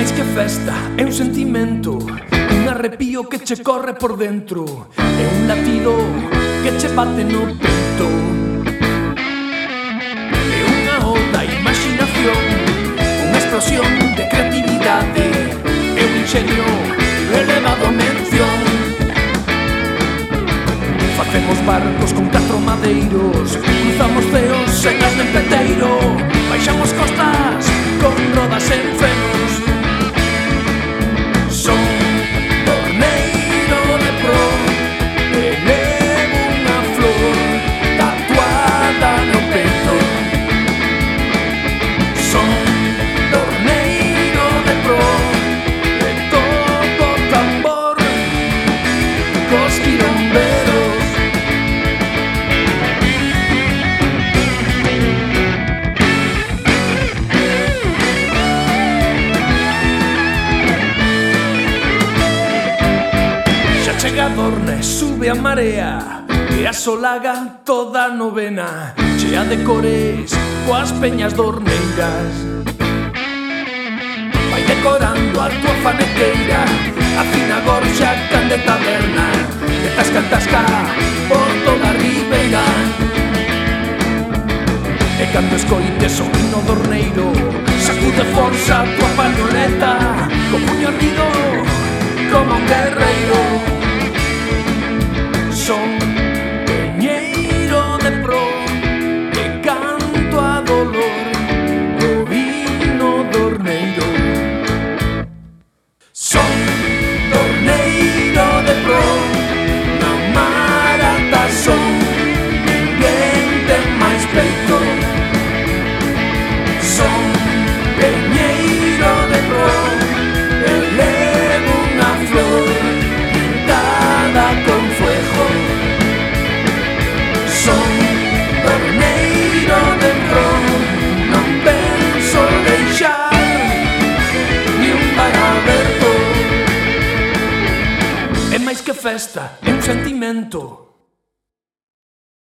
máis que festa, é un sentimento Un arrepío que che corre por dentro É un latido que che bate no peito. É unha outra imaginación Unha explosión de creatividade É un ingenio elevado a mención. Facemos barcos con catro madeiros Cruzamos ceos en as de peteiro Baixamos costas morna sube a marea E asolaga toda a novena Chea de cores coas peñas dorneiras. Vai decorando a tua fanequeira A fina gorxa can de taberna E tasca tasca por toda a ribeira. E cando escoites o pino dorneiro Sacude forza a tua pañoleta festa, é un sentimento